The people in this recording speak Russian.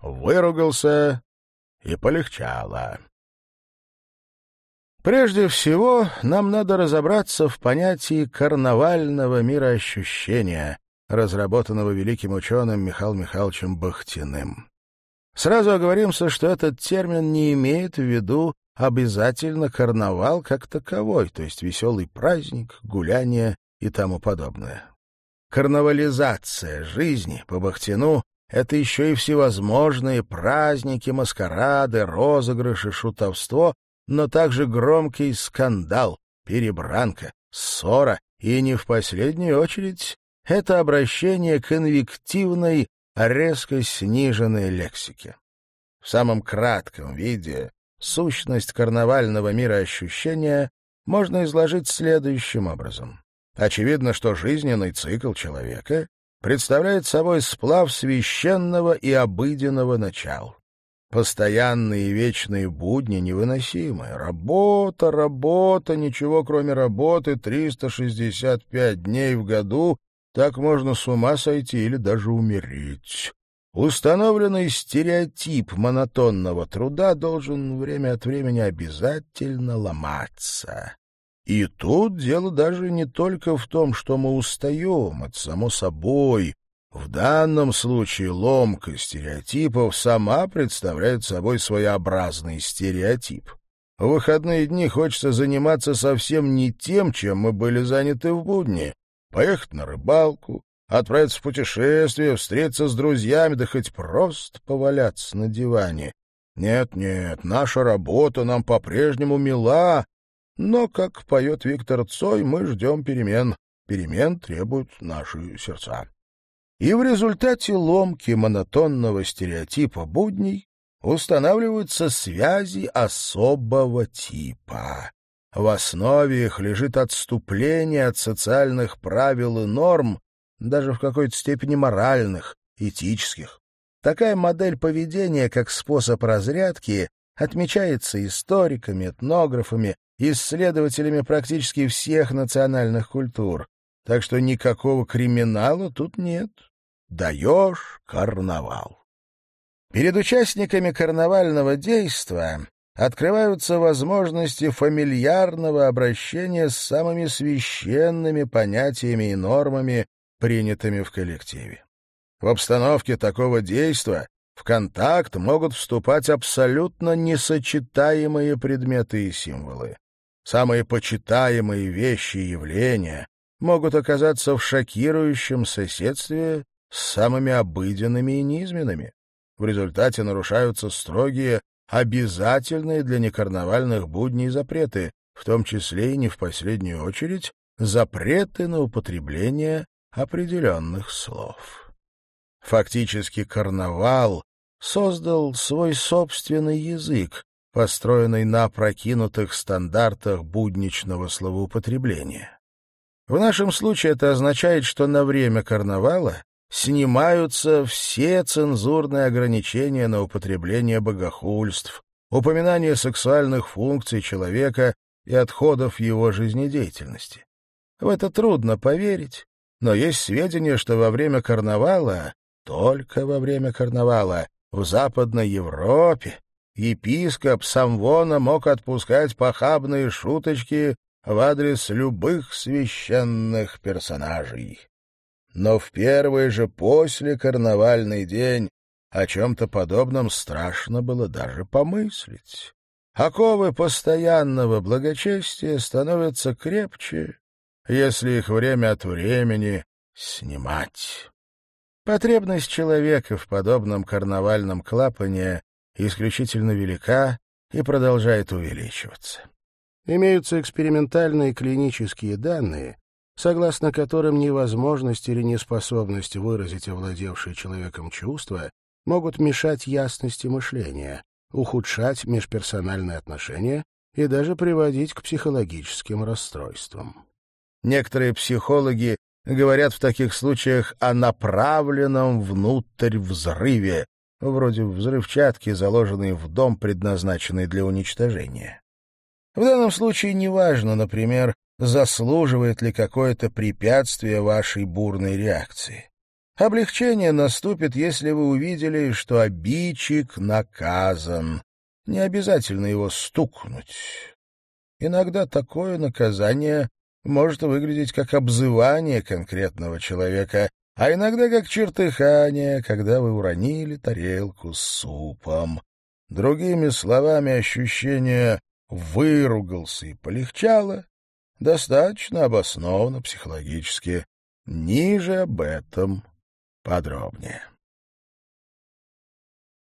выругался и полегчало. Прежде всего, нам надо разобраться в понятии карнавального мироощущения, разработанного великим ученым Михаилом Михайловичем Бахтиным. Сразу оговоримся, что этот термин не имеет в виду обязательно карнавал как таковой, то есть веселый праздник, гуляние и тому подобное. Карнавализация жизни по Бахтину — это еще и всевозможные праздники, маскарады, розыгрыши, шутовство, но также громкий скандал, перебранка, ссора и, не в последнюю очередь, это обращение к инвективной, резко сниженной лексике. В самом кратком виде сущность карнавального мира ощущения можно изложить следующим образом. Очевидно, что жизненный цикл человека представляет собой сплав священного и обыденного начал. Постоянные и вечные будни невыносимы. Работа, работа, ничего кроме работы, 365 дней в году, так можно с ума сойти или даже умереть. Установленный стереотип монотонного труда должен время от времени обязательно ломаться. И тут дело даже не только в том, что мы устаем, это само собой. В данном случае ломка стереотипов сама представляет собой своеобразный стереотип. В выходные дни хочется заниматься совсем не тем, чем мы были заняты в будни. Поехать на рыбалку, отправиться в путешествие, встретиться с друзьями, да хоть просто поваляться на диване. Нет-нет, наша работа нам по-прежнему мила, но, как поет Виктор Цой, мы ждем перемен. Перемен требуют наши сердца. И в результате ломки монотонного стереотипа будней устанавливаются связи особого типа. В основе их лежит отступление от социальных правил и норм, даже в какой-то степени моральных, этических. Такая модель поведения, как способ разрядки, отмечается историками, этнографами, исследователями практически всех национальных культур. Так что никакого криминала тут нет. Даешь карнавал. Перед участниками карнавального действа открываются возможности фамильярного обращения с самыми священными понятиями и нормами, принятыми в коллективе. В обстановке такого действа в контакт могут вступать абсолютно несочетаемые предметы и символы. Самые почитаемые вещи и явления могут оказаться в шокирующем соседстве с самыми обыденными и низменными. В результате нарушаются строгие, обязательные для некарнавальных будней запреты, в том числе и не в последнюю очередь запреты на употребление определенных слов. Фактически карнавал создал свой собственный язык, построенный на прокинутых стандартах будничного словоупотребления. В нашем случае это означает, что на время карнавала снимаются все цензурные ограничения на употребление богохульств, упоминание сексуальных функций человека и отходов его жизнедеятельности. В это трудно поверить, но есть сведения, что во время карнавала, только во время карнавала, в Западной Европе епископ Самвона мог отпускать похабные шуточки в адрес любых священных персонажей. Но в первый же после карнавальный день о чем-то подобном страшно было даже помыслить. Оковы постоянного благочестия становятся крепче, если их время от времени снимать. Потребность человека в подобном карнавальном клапане исключительно велика и продолжает увеличиваться. Имеются экспериментальные клинические данные, согласно которым невозможность или неспособность выразить овладевшее человеком чувства могут мешать ясности мышления, ухудшать межперсональные отношения и даже приводить к психологическим расстройствам. Некоторые психологи говорят в таких случаях о направленном внутрь взрыве, вроде взрывчатки, заложенной в дом, предназначенный для уничтожения. В данном случае неважно, например, заслуживает ли какое-то препятствие вашей бурной реакции. Облегчение наступит, если вы увидели, что обидчик наказан. Не обязательно его стукнуть. Иногда такое наказание может выглядеть как обзывание конкретного человека, а иногда как чертыхание, когда вы уронили тарелку с супом. Другими словами, ощущение «выругался» и полегчало достаточно обоснованно психологически. Ниже об этом подробнее.